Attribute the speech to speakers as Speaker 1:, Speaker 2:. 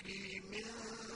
Speaker 1: تَجْرِي مِن